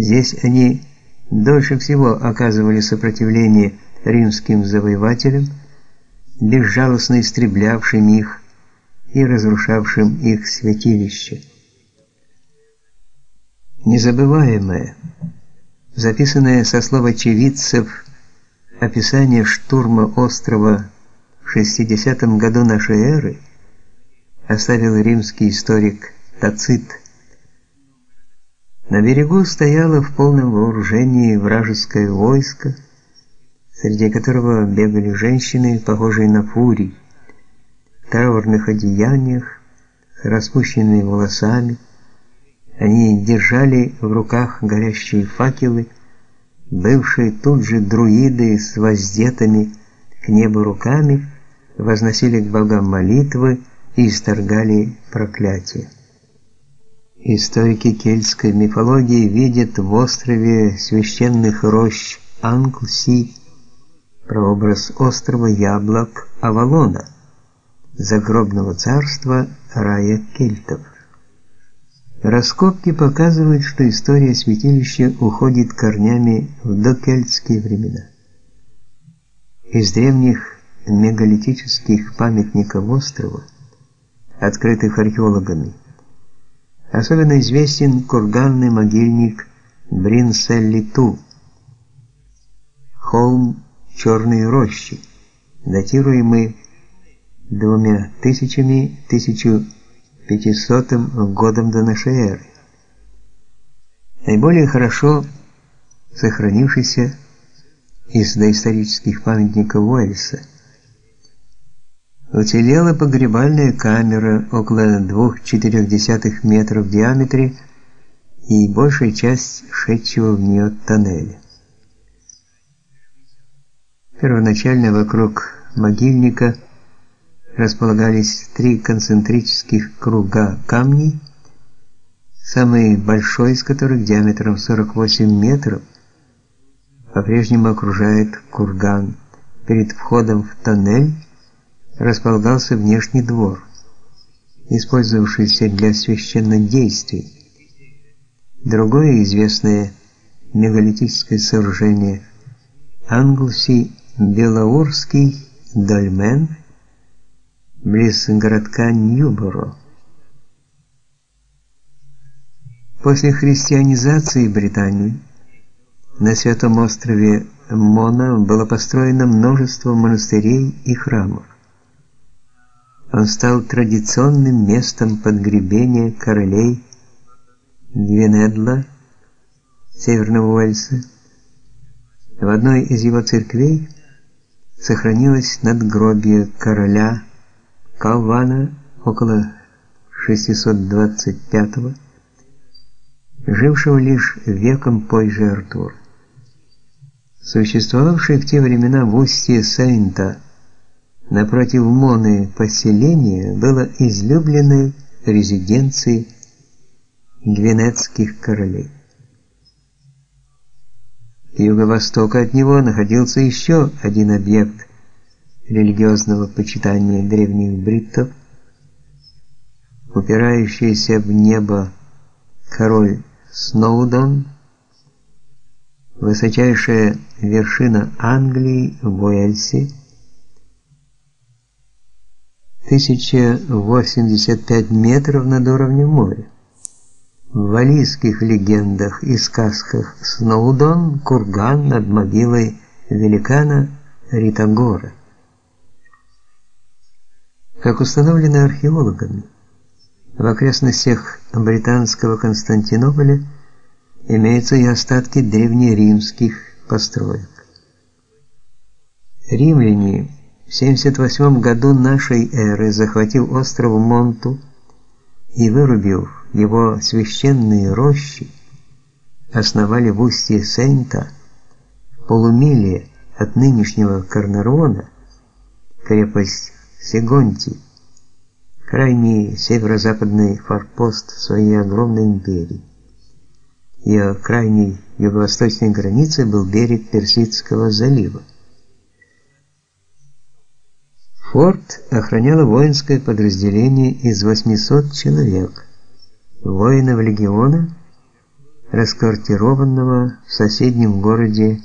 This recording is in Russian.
Здесь они дольше всего оказывали сопротивление римским завоевателям, безжалостно истреблявшим их и разрушавшим их святилища. Незабываемое, записанное со слов очевидцев описание штурма острова в 60 году нашей эры оставил римский историк Тацит. На берегу стояло в полном вооружении вражеское войско, среди которого бегали женщины, похожие на фурий, в траурных одеяниях, с распущенными волосами. Они держали в руках горящие факелы, бывшие тут же друиды с воздетыми к небу руками возносили к богам молитвы и исторгали проклятия. Историки кельтской мифологии видят в острове священных рощ Англси прообраз острова Яблок Авалона, загробного царства рая кельтов. Раскопки показывают, что история святилища уходит корнями в докельтские времена. Из древних мегалитических памятников острова, открытых археологами, особенно известен курганный могильник Бринселлиту, холм Черной рощи, датируемый двумя тысячами 1500 годом до нашей эры. Наиболее хорошо сохранившийся из доисторических памятников Уэльса. Уцелела погребальная камера около 2,4 метров в диаметре и большая часть шедшего в нее тоннеля. Первоначально вокруг могильника располагались три концентрических круга камней, самый большой из которых диаметром 48 метров по-прежнему окружает курган. Перед входом в тоннель располагался внешний двор, использовавшийся для священных действий. Другое известное мегалитическое сооружение Англси Белоурский дольмен близ городка Ньюборо. После христианизации Британии на Святом острове Мона было построено множество монастырей и храмов. Он стал традиционным местом подгребения королей Гвинедла, Северного Уэльса. В одной из его церквей сохранилось надгробие короля Калвана около 625 жившего лишь веком позже Артура. Существовавшее в те времена в устье Сейнта напротив Моны поселение было излюбленной резиденцией гвинетских королей. К юго-востоку от него находился еще один объект религиозного почитания древних бриттов, упирающийся в небо король Сноудон, высочайшая вершина Англии в Уэльсе, 1085 метров над уровнем моря. В валийских легендах и сказках Сноудон – курган над могилой великана Ритагора. Как установлено археологами, в окрестностях британского Константинополя имеются и остатки древнеримских построек. Римляне в 78 году нашей эры, захватив остров Монту и вырубив его священные рощи основали в устье Сента, полумиле от нынешнего Карнарона, крепость Сегонти, крайний северо-западный форпост своей огромной империи. Ее крайней юго-восточной границей был берег Персидского залива. Форт охраняло воинское подразделение из 800 человек – воинов легиона, расквартированного в соседнем городе